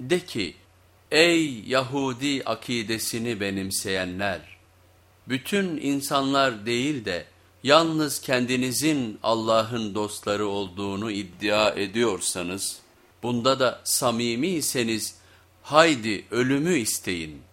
De ki ey Yahudi akidesini benimseyenler bütün insanlar değil de yalnız kendinizin Allah'ın dostları olduğunu iddia ediyorsanız bunda da samimiyseniz haydi ölümü isteyin.''